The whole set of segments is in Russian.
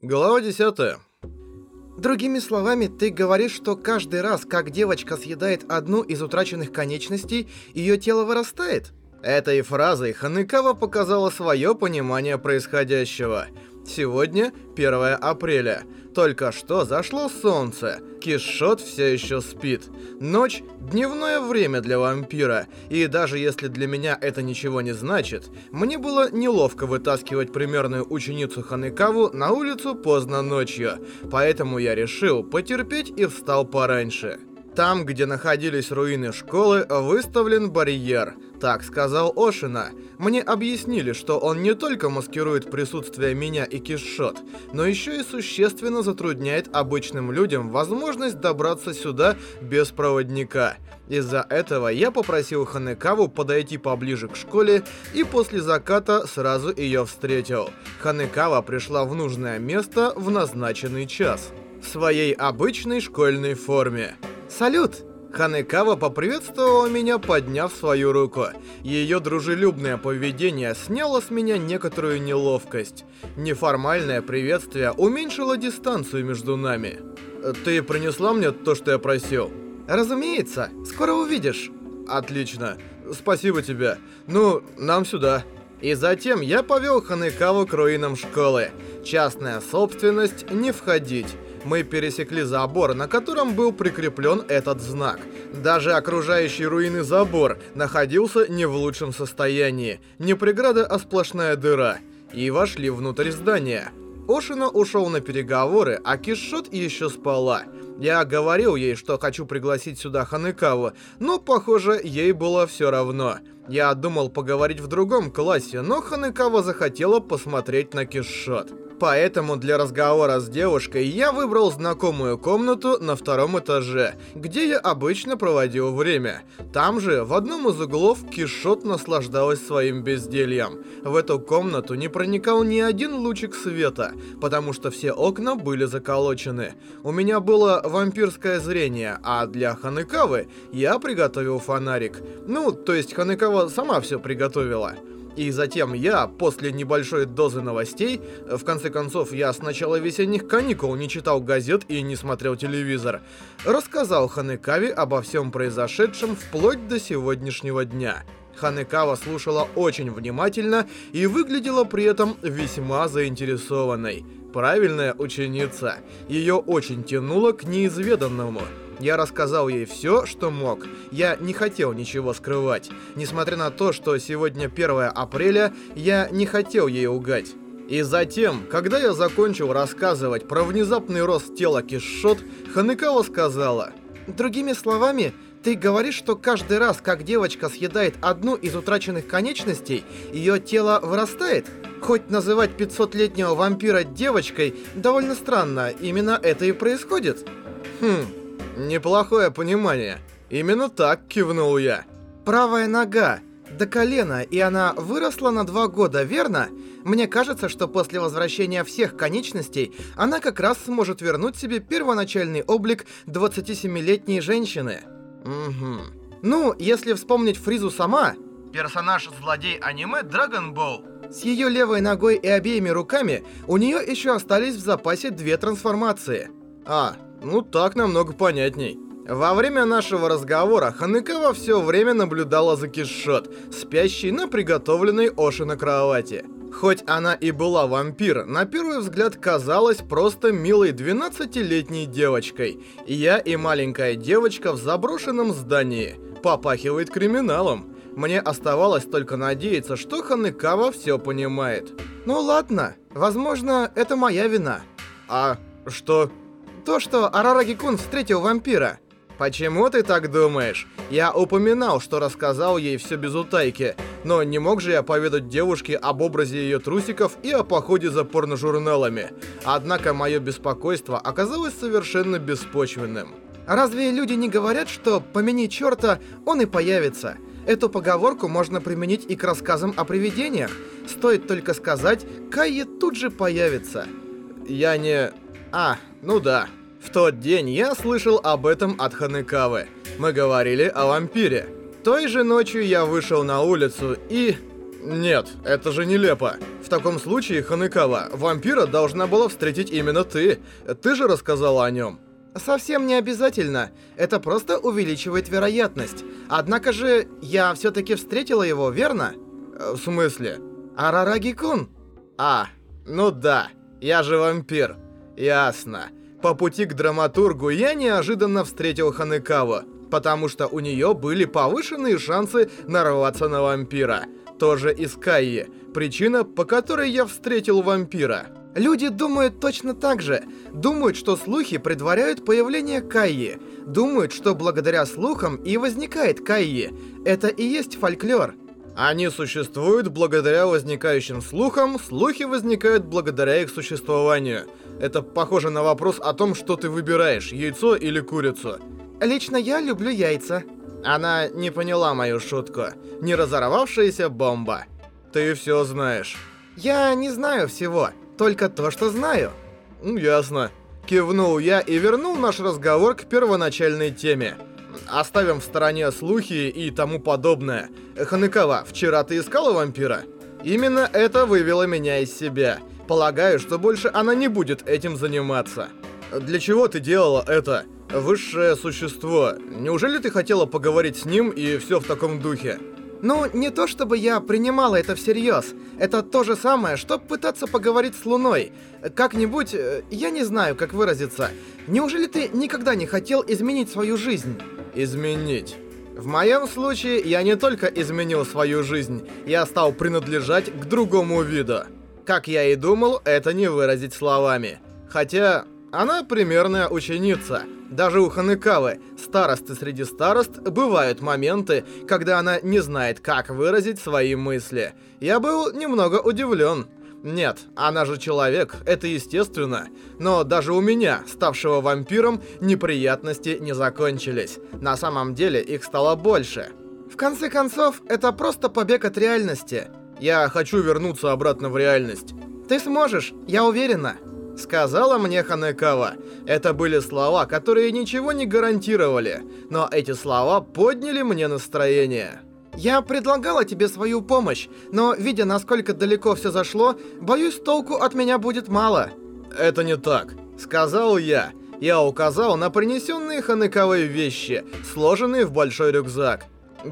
Глава 10. Другими словами, ты говоришь, что каждый раз, как девочка съедает одну из утраченных конечностей, ее тело вырастает? Этой фразой Ханекава показала свое понимание происходящего. Сегодня 1 апреля. Только что зашло солнце. Кишот все еще спит. Ночь — дневное время для вампира. И даже если для меня это ничего не значит, мне было неловко вытаскивать примерную ученицу Ханекаву на улицу поздно ночью. Поэтому я решил потерпеть и встал пораньше. Там, где находились руины школы, выставлен барьер. Так сказал Ошина. Мне объяснили, что он не только маскирует присутствие меня и Кишот, но еще и существенно затрудняет обычным людям возможность добраться сюда без проводника. Из-за этого я попросил Ханекаву подойти поближе к школе и после заката сразу ее встретил. Ханекава пришла в нужное место в назначенный час. В своей обычной школьной форме. «Салют!» Ханекава поприветствовала меня, подняв свою руку. Ее дружелюбное поведение сняло с меня некоторую неловкость. Неформальное приветствие уменьшило дистанцию между нами. «Ты принесла мне то, что я просил?» «Разумеется. Скоро увидишь». «Отлично. Спасибо тебе. Ну, нам сюда». И затем я повел Ханекаву к руинам школы. Частная собственность, не входить мы пересекли забор, на котором был прикреплен этот знак. Даже окружающий руины забор находился не в лучшем состоянии. Не преграда, а сплошная дыра. И вошли внутрь здания. Ошина ушел на переговоры, а Кишот еще спала. Я говорил ей, что хочу пригласить сюда Ханекаву, но, похоже, ей было все равно. Я думал поговорить в другом классе, но Ханекава захотела посмотреть на Кишот. Поэтому для разговора с девушкой я выбрал знакомую комнату на втором этаже, где я обычно проводил время. Там же, в одном из углов, Кишот наслаждалась своим бездельем. В эту комнату не проникал ни один лучик света, потому что все окна были заколочены. У меня было вампирское зрение, а для Ханекавы я приготовил фонарик. Ну, то есть Ханекава сама все приготовила. И затем я, после небольшой дозы новостей, в конце концов, я с начала весенних каникул не читал газет и не смотрел телевизор, рассказал Ханекаве обо всем произошедшем вплоть до сегодняшнего дня. Ханекава слушала очень внимательно и выглядела при этом весьма заинтересованной. Правильная ученица. Ее очень тянуло к неизведанному. Я рассказал ей все, что мог. Я не хотел ничего скрывать. Несмотря на то, что сегодня 1 апреля, я не хотел ей угать. И затем, когда я закончил рассказывать про внезапный рост тела Кишот, Ханекава сказала... Другими словами, ты говоришь, что каждый раз, как девочка съедает одну из утраченных конечностей, ее тело вырастает? Хоть называть 500-летнего вампира девочкой довольно странно, именно это и происходит. Хм, Неплохое понимание. Именно так кивнул я. Правая нога. До колена, и она выросла на два года, верно? Мне кажется, что после возвращения всех конечностей, она как раз сможет вернуть себе первоначальный облик 27-летней женщины. Угу. Ну, если вспомнить Фризу сама... Персонаж-злодей аниме Dragon Ball. С ее левой ногой и обеими руками у нее еще остались в запасе две трансформации. А, ну так намного понятней. Во время нашего разговора Ханекава все время наблюдала за Кишот, спящей на приготовленной Оши на кровати. Хоть она и была вампир, на первый взгляд казалась просто милой 12-летней девочкой. Я и маленькая девочка в заброшенном здании. Попахивает криминалом. Мне оставалось только надеяться, что Ханекава все понимает. Ну ладно, возможно, это моя вина. А что? То, что Арараги-кун встретил вампира. Почему ты так думаешь? Я упоминал, что рассказал ей все без утайки, но не мог же я поведать девушке об образе ее трусиков и о походе за порножурналами. Однако мое беспокойство оказалось совершенно беспочвенным. Разве люди не говорят, что «помяни черта, он и появится»? Эту поговорку можно применить и к рассказам о привидениях. Стоит только сказать, Кайи тут же появится. Я не... А, ну да. В тот день я слышал об этом от Ханекавы. Мы говорили о вампире. Той же ночью я вышел на улицу и... Нет, это же нелепо. В таком случае, Ханекава, вампира должна была встретить именно ты. Ты же рассказала о нем. Совсем не обязательно. Это просто увеличивает вероятность. Однако же, я все-таки встретила его, верно? Э, в смысле? Арараги-кун. А, ну да. Я же вампир. Ясно. По пути к драматургу я неожиданно встретил Ханекаву, потому что у нее были повышенные шансы нарваться на вампира. Тоже из Кайи. Причина, по которой я встретил вампира. Люди думают точно так же. Думают, что слухи предваряют появление Кайи. Думают, что благодаря слухам и возникает Кайи. Это и есть фольклор. Они существуют благодаря возникающим слухам, слухи возникают благодаря их существованию. Это похоже на вопрос о том, что ты выбираешь, яйцо или курицу. Лично я люблю яйца. Она не поняла мою шутку. Не разорвавшаяся бомба. Ты все знаешь. Я не знаю всего, только то, что знаю. Ясно. Кивнул я и вернул наш разговор к первоначальной теме. Оставим в стороне слухи и тому подобное. Ханекава, вчера ты искала вампира? Именно это вывело меня из себя. Полагаю, что больше она не будет этим заниматься. Для чего ты делала это? Высшее существо. Неужели ты хотела поговорить с ним и все в таком духе? Ну, не то чтобы я принимала это всерьез. Это то же самое, что пытаться поговорить с Луной. Как-нибудь, э, я не знаю, как выразиться. Неужели ты никогда не хотел изменить свою жизнь? Изменить. В моем случае я не только изменил свою жизнь, я стал принадлежать к другому виду. Как я и думал, это не выразить словами. Хотя, она примерная ученица. Даже у Ханекавы, старосты среди старост, бывают моменты, когда она не знает, как выразить свои мысли. Я был немного удивлен. Нет, она же человек, это естественно. Но даже у меня, ставшего вампиром, неприятности не закончились. На самом деле их стало больше. В конце концов, это просто побег от реальности. Я хочу вернуться обратно в реальность. Ты сможешь, я уверена. Сказала мне Ханекава. Это были слова, которые ничего не гарантировали, но эти слова подняли мне настроение. Я предлагала тебе свою помощь, но, видя, насколько далеко все зашло, боюсь, толку от меня будет мало. Это не так. Сказал я. Я указал на принесенные Ханекавой вещи, сложенные в большой рюкзак.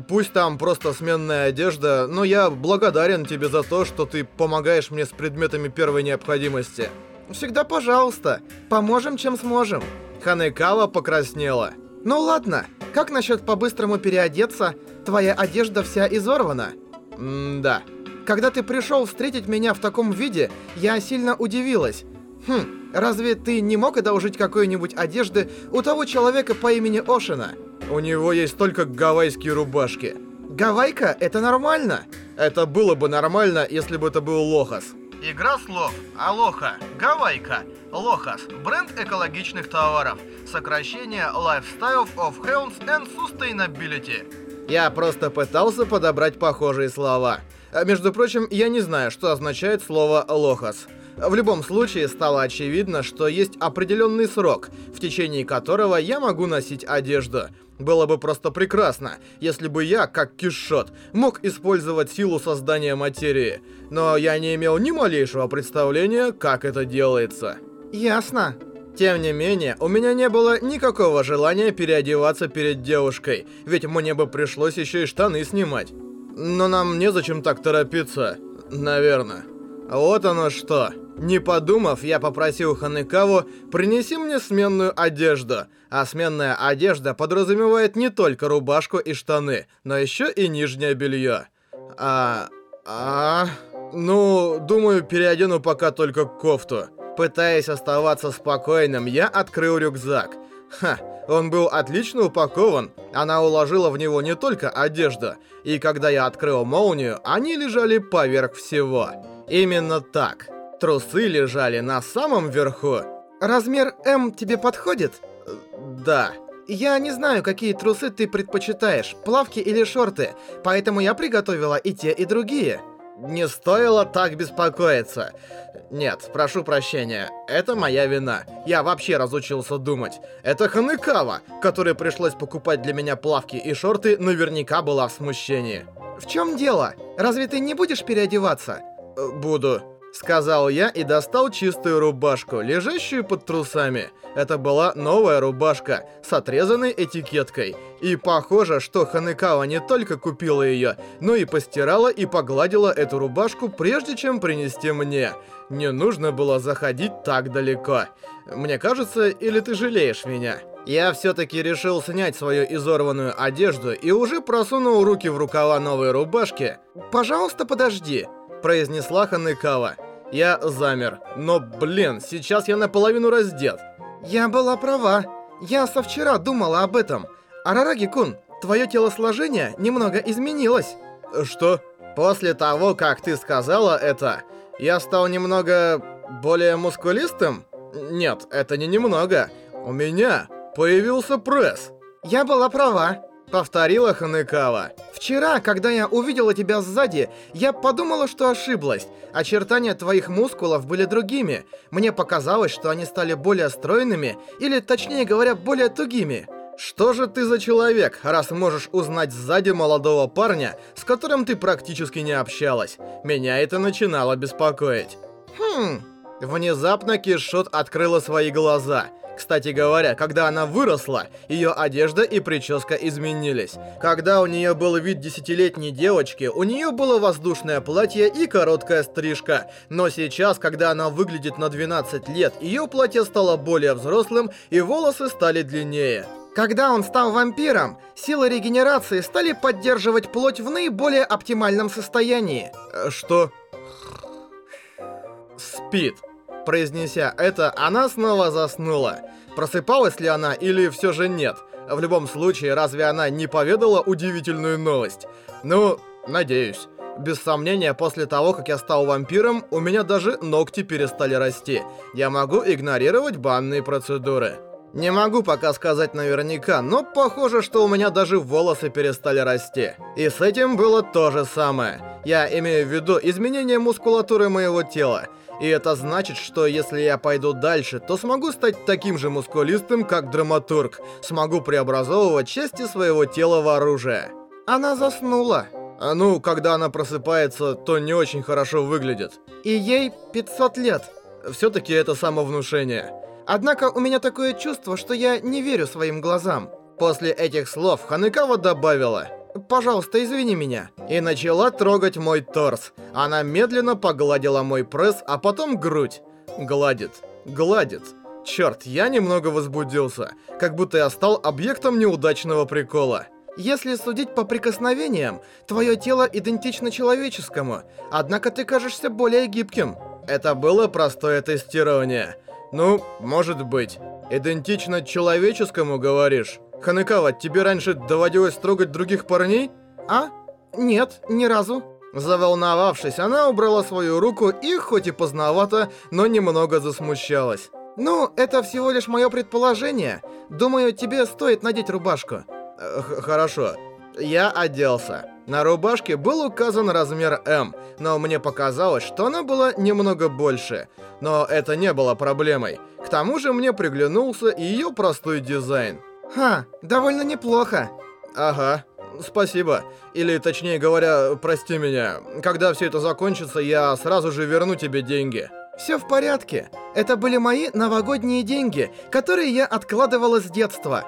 Пусть там просто сменная одежда, но я благодарен тебе за то, что ты помогаешь мне с предметами первой необходимости. Всегда пожалуйста. Поможем, чем сможем. Ханекава покраснела. Ну ладно, как насчет по-быстрому переодеться? Твоя одежда вся изорвана. М-да. Когда ты пришел встретить меня в таком виде, я сильно удивилась. Хм, разве ты не мог одолжить какой-нибудь одежды у того человека по имени Ошина? У него есть только гавайские рубашки. Гавайка — это нормально. Это было бы нормально, если бы это был Лохас. Игра слов. Алоха. Гавайка. Лохас. Бренд экологичных товаров. Сокращение Lifestyle of Health and Sustainability. Я просто пытался подобрать похожие слова. А, между прочим, я не знаю, что означает слово «лохас». В любом случае, стало очевидно, что есть определенный срок, в течение которого я могу носить одежду. Было бы просто прекрасно, если бы я, как Кишот, мог использовать силу создания материи. Но я не имел ни малейшего представления, как это делается. Ясно. Тем не менее, у меня не было никакого желания переодеваться перед девушкой, ведь мне бы пришлось еще и штаны снимать. Но нам незачем так торопиться, наверное. Вот оно что. Не подумав, я попросил Ханекаву принеси мне сменную одежду. А сменная одежда подразумевает не только рубашку и штаны, но еще и нижнее белье. А... а... Ну, думаю, переодену пока только кофту. Пытаясь оставаться спокойным, я открыл рюкзак. Ха, он был отлично упакован. Она уложила в него не только одежду. И когда я открыл молнию, они лежали поверх всего. Именно так. Трусы лежали на самом верху. Размер М тебе подходит? Да. Я не знаю, какие трусы ты предпочитаешь, плавки или шорты, поэтому я приготовила и те, и другие. Не стоило так беспокоиться. Нет, прошу прощения, это моя вина. Я вообще разучился думать. Это Ханекава, которой пришлось покупать для меня плавки и шорты, наверняка была в смущении. В чем дело? Разве ты не будешь переодеваться? Буду. Сказал я и достал чистую рубашку, лежащую под трусами. Это была новая рубашка с отрезанной этикеткой. И похоже, что Ханекава не только купила ее, но и постирала и погладила эту рубашку, прежде чем принести мне. Не нужно было заходить так далеко. Мне кажется, или ты жалеешь меня? Я все-таки решил снять свою изорванную одежду и уже просунул руки в рукава новой рубашки. «Пожалуйста, подожди», — произнесла Ханекава. Я замер. Но, блин, сейчас я наполовину раздет. Я была права. Я со вчера думала об этом. Арараги-кун, твое телосложение немного изменилось. Что? После того, как ты сказала это, я стал немного более мускулистым? Нет, это не немного. У меня появился пресс. Я была права. Повторила Ханекава. Вчера, когда я увидела тебя сзади, я подумала, что ошиблась. Очертания твоих мускулов были другими. Мне показалось, что они стали более стройными, или, точнее говоря, более тугими. Что же ты за человек, раз можешь узнать сзади молодого парня, с которым ты практически не общалась? Меня это начинало беспокоить. Хм... Внезапно Кишот открыла свои глаза. Кстати говоря, когда она выросла, ее одежда и прическа изменились. Когда у нее был вид десятилетней девочки, у нее было воздушное платье и короткая стрижка. Но сейчас, когда она выглядит на 12 лет, ее платье стало более взрослым и волосы стали длиннее. Когда он стал вампиром, силы регенерации стали поддерживать плоть в наиболее оптимальном состоянии. Э, что? Спит. Произнеся это, она снова заснула. Просыпалась ли она или все же нет? В любом случае, разве она не поведала удивительную новость? Ну, надеюсь. Без сомнения, после того, как я стал вампиром, у меня даже ногти перестали расти. Я могу игнорировать банные процедуры. Не могу пока сказать наверняка, но похоже, что у меня даже волосы перестали расти. И с этим было то же самое. Я имею в виду изменение мускулатуры моего тела. И это значит, что если я пойду дальше, то смогу стать таким же мускулистым, как драматург. Смогу преобразовывать части своего тела в оружие. Она заснула. А ну, когда она просыпается, то не очень хорошо выглядит. И ей 500 лет. Все-таки это самовнушение. Однако у меня такое чувство, что я не верю своим глазам. После этих слов Ханекава добавила пожалуйста, извини меня». И начала трогать мой торс. Она медленно погладила мой пресс, а потом грудь. Гладит, гладит. Черт, я немного возбудился. Как будто я стал объектом неудачного прикола. Если судить по прикосновениям, твое тело идентично человеческому, однако ты кажешься более гибким. Это было простое тестирование. Ну, может быть. Идентично человеческому, говоришь? Ханекава, тебе раньше доводилось трогать других парней? А? Нет, ни разу. Заволновавшись, она убрала свою руку и, хоть и поздновато, но немного засмущалась. Ну, это всего лишь мое предположение. Думаю, тебе стоит надеть рубашку. Х хорошо. Я оделся. На рубашке был указан размер М, но мне показалось, что она была немного больше. Но это не было проблемой. К тому же мне приглянулся и ее простой дизайн. Ха, довольно неплохо. Ага, спасибо. Или, точнее говоря, прости меня. Когда все это закончится, я сразу же верну тебе деньги. Все в порядке. Это были мои новогодние деньги, которые я откладывала с детства.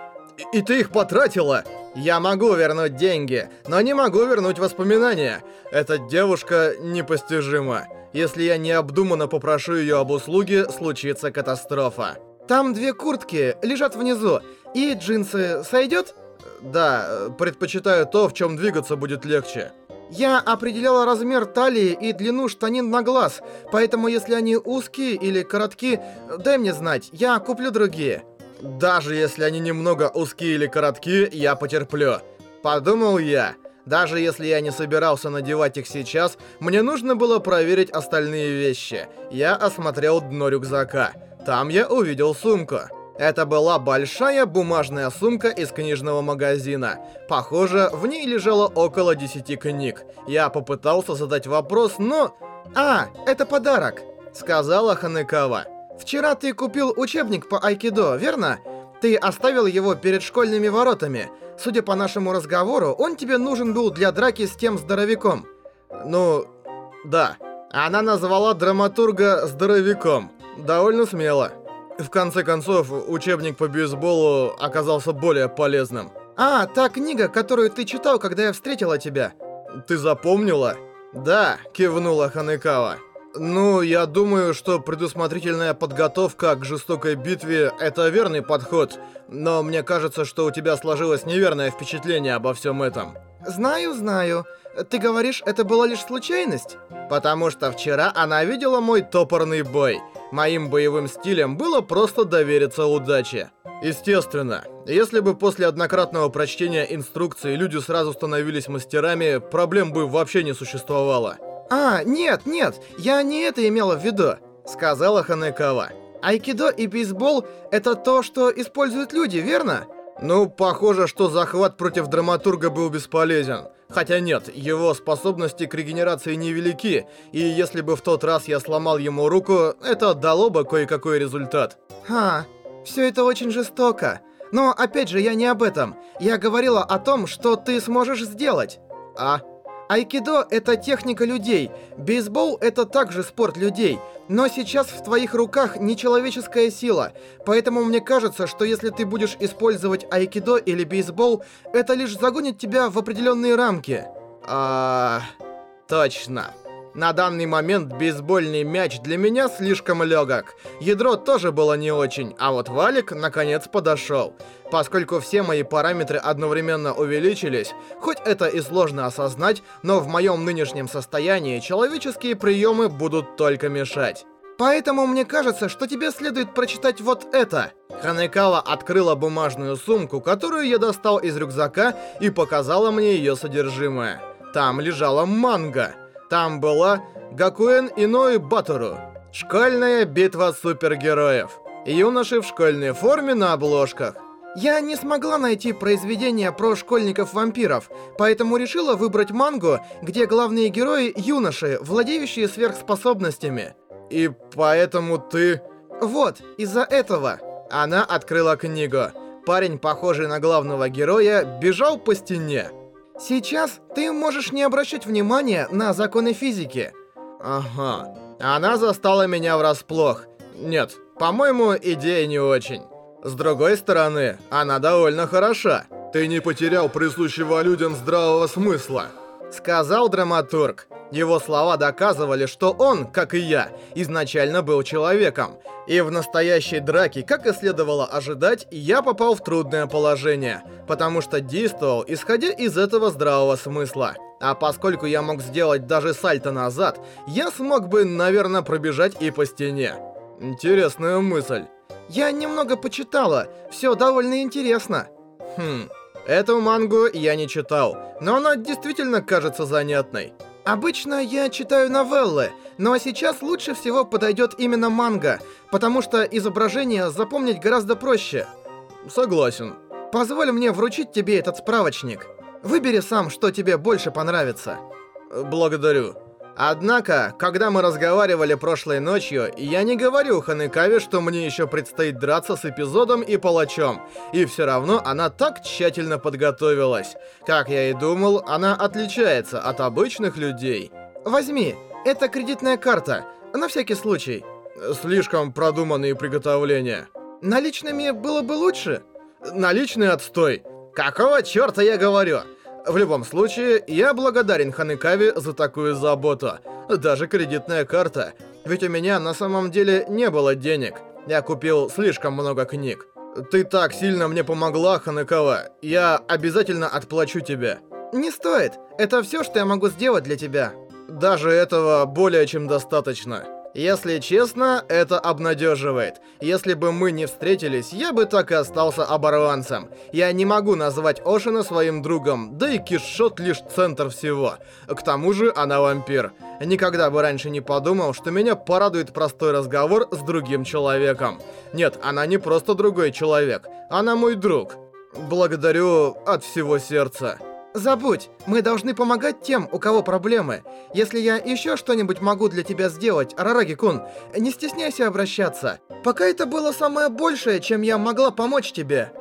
И, и ты их потратила? Я могу вернуть деньги, но не могу вернуть воспоминания. Эта девушка непостижима. Если я необдуманно попрошу ее об услуге, случится катастрофа. Там две куртки лежат внизу. И джинсы сойдет? Да, предпочитаю то, в чем двигаться будет легче. Я определяла размер талии и длину штанин на глаз, поэтому если они узкие или коротки, дай мне знать, я куплю другие. Даже если они немного узкие или коротки, я потерплю. Подумал я. Даже если я не собирался надевать их сейчас, мне нужно было проверить остальные вещи. Я осмотрел дно рюкзака. Там я увидел сумку. Это была большая бумажная сумка из книжного магазина. Похоже, в ней лежало около 10 книг. Я попытался задать вопрос, но... «А, это подарок», — сказала Ханекава. «Вчера ты купил учебник по айкидо, верно? Ты оставил его перед школьными воротами. Судя по нашему разговору, он тебе нужен был для драки с тем здоровяком. Ну, да. Она назвала драматурга здоровяком. Довольно смело. В конце концов, учебник по бейсболу оказался более полезным. А, та книга, которую ты читал, когда я встретила тебя. Ты запомнила? Да, кивнула Ханекава. Ну, я думаю, что предусмотрительная подготовка к жестокой битве — это верный подход, но мне кажется, что у тебя сложилось неверное впечатление обо всем этом. Знаю, знаю. Ты говоришь, это была лишь случайность? Потому что вчера она видела мой топорный бой. Моим боевым стилем было просто довериться удаче. Естественно, если бы после однократного прочтения инструкции люди сразу становились мастерами, проблем бы вообще не существовало. «А, нет, нет, я не это имела в виду», — сказала Ханекава. «Айкидо и бейсбол — это то, что используют люди, верно?» Ну, похоже, что захват против драматурга был бесполезен. Хотя нет, его способности к регенерации невелики, и если бы в тот раз я сломал ему руку, это дало бы кое-какой результат. Ха, все это очень жестоко. Но опять же, я не об этом. Я говорила о том, что ты сможешь сделать. А? Айкидо — это техника людей, бейсбол — это также спорт людей, но сейчас в твоих руках нечеловеческая сила, поэтому мне кажется, что если ты будешь использовать айкидо или бейсбол, это лишь загонит тебя в определенные рамки. А, точно. На данный момент бейсбольный мяч для меня слишком легок. Ядро тоже было не очень, а вот валик наконец подошел. Поскольку все мои параметры одновременно увеличились, хоть это и сложно осознать, но в моем нынешнем состоянии человеческие приемы будут только мешать. Поэтому мне кажется, что тебе следует прочитать вот это. Ханекава открыла бумажную сумку, которую я достал из рюкзака и показала мне ее содержимое. Там лежала манга. Там была Гакуэн Иной Батору. Школьная битва супергероев. Юноши в школьной форме на обложках. Я не смогла найти произведения про школьников-вампиров, поэтому решила выбрать мангу, где главные герои — юноши, владеющие сверхспособностями. И поэтому ты... Вот, из-за этого. Она открыла книгу. Парень, похожий на главного героя, бежал по стене. Сейчас ты можешь не обращать внимания на законы физики. Ага. Она застала меня врасплох. Нет, по-моему, идея не очень. С другой стороны, она довольно хороша. Ты не потерял присущего людям здравого смысла. Сказал драматург. Его слова доказывали, что он, как и я, изначально был человеком. И в настоящей драке, как и следовало ожидать, я попал в трудное положение, потому что действовал, исходя из этого здравого смысла. А поскольку я мог сделать даже сальто назад, я смог бы, наверное, пробежать и по стене. Интересная мысль. Я немного почитала, все довольно интересно. Хм, эту мангу я не читал, но она действительно кажется занятной. Обычно я читаю новеллы, но сейчас лучше всего подойдет именно манга, потому что изображение запомнить гораздо проще. Согласен. Позволь мне вручить тебе этот справочник. Выбери сам, что тебе больше понравится. Благодарю. Однако, когда мы разговаривали прошлой ночью, я не говорю Ханекаве, что мне еще предстоит драться с эпизодом и палачом. И все равно она так тщательно подготовилась. Как я и думал, она отличается от обычных людей. Возьми, это кредитная карта, на всякий случай. Слишком продуманные приготовления. Наличными было бы лучше. Наличный отстой. Какого черта я говорю? В любом случае, я благодарен Ханекаве за такую заботу. Даже кредитная карта. Ведь у меня на самом деле не было денег. Я купил слишком много книг. Ты так сильно мне помогла, Ханекава. Я обязательно отплачу тебе. Не стоит. Это все, что я могу сделать для тебя. Даже этого более чем достаточно. Если честно, это обнадеживает. Если бы мы не встретились, я бы так и остался оборванцем. Я не могу назвать Ошина своим другом, да и Кишот лишь центр всего. К тому же она вампир. Никогда бы раньше не подумал, что меня порадует простой разговор с другим человеком. Нет, она не просто другой человек, она мой друг. Благодарю от всего сердца. Забудь, мы должны помогать тем, у кого проблемы. Если я еще что-нибудь могу для тебя сделать, Арараги-кун, не стесняйся обращаться. Пока это было самое большее, чем я могла помочь тебе.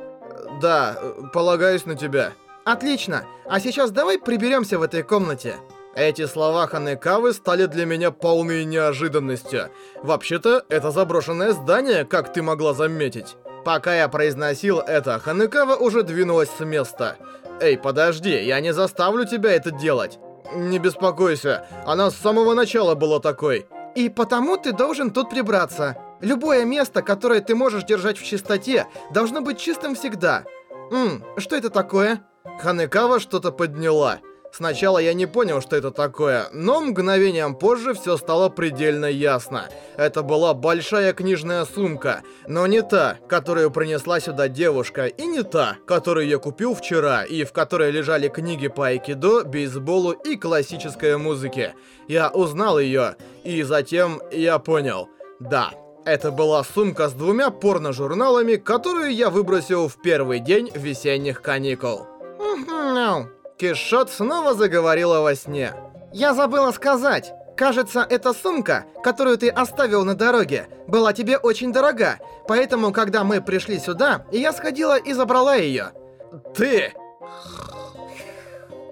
Да, полагаюсь на тебя. Отлично. А сейчас давай приберемся в этой комнате. Эти слова Ханекавы стали для меня полной неожиданностью. Вообще-то, это заброшенное здание, как ты могла заметить. Пока я произносил это, Ханекава уже двинулась с места. «Эй, подожди, я не заставлю тебя это делать!» «Не беспокойся, она с самого начала была такой!» «И потому ты должен тут прибраться. Любое место, которое ты можешь держать в чистоте, должно быть чистым всегда. Ммм, что это такое?» Ханекава что-то подняла. Сначала я не понял, что это такое, но мгновением позже все стало предельно ясно. Это была большая книжная сумка, но не та, которую принесла сюда девушка, и не та, которую я купил вчера, и в которой лежали книги по айкидо, бейсболу и классической музыке. Я узнал ее, и затем я понял. Да, это была сумка с двумя порно-журналами, которую я выбросил в первый день весенних каникул. Кишот снова заговорила во сне. «Я забыла сказать. Кажется, эта сумка, которую ты оставил на дороге, была тебе очень дорога. Поэтому, когда мы пришли сюда, я сходила и забрала ее». «Ты...»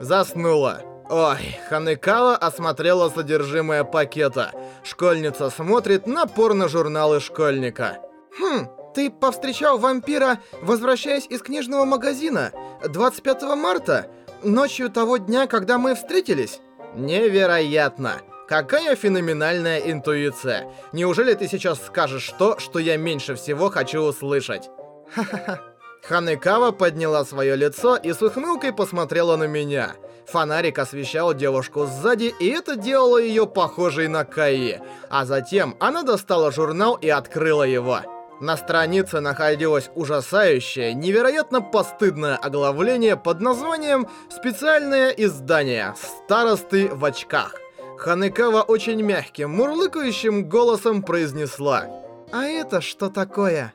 Заснула. Ой, Ханекала осмотрела содержимое пакета. Школьница смотрит на порно-журналы школьника. «Хм, ты повстречал вампира, возвращаясь из книжного магазина 25 марта?» Ночью того дня, когда мы встретились? Невероятно! Какая феноменальная интуиция! Неужели ты сейчас скажешь то, что я меньше всего хочу услышать? Ха-ха-ха. Ханекава подняла свое лицо и с ухмылкой посмотрела на меня. Фонарик освещал девушку сзади, и это делало ее похожей на Каи. А затем она достала журнал и открыла его. На странице находилось ужасающее, невероятно постыдное оглавление под названием «Специальное издание. Старосты в очках». Ханекава очень мягким, мурлыкающим голосом произнесла «А это что такое?»